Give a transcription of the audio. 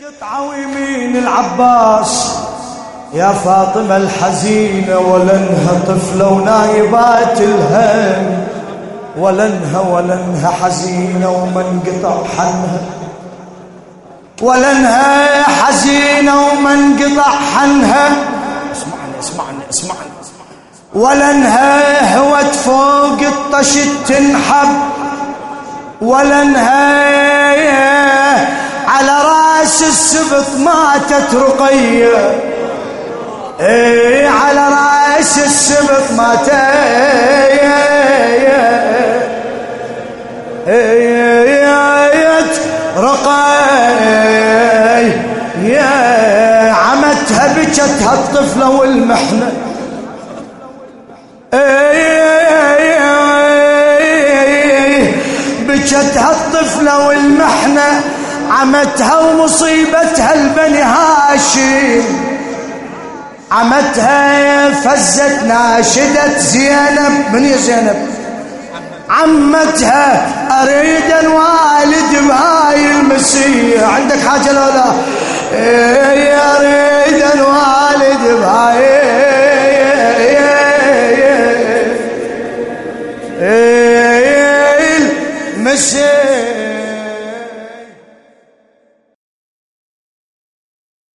القطعة ويمين العباس؟ يا فاطمة الحزينة ولنها طفلة ونايبات الهم ولنها ولنها حزينة ومن قطع حنها. ولنها حزينة ومن قطع حنها. اسمعني اسمعني اسمعني. ولنها هوت فوق الطش تنحب. ولنها السبط ماتت رقية. اي على رأس السبط ماتت. رقي يا عمتها بكتها الطفلة والمحنة. بكتها الطفلة والمحنة. عمتها ومصيبتها البني هاشم عمتها فزت ناشدة زينب من يا زينب عمتها اريد الوالد بهاي المسيح عندك حاجة لو لا إيه اريد الوالد بهاي المسيح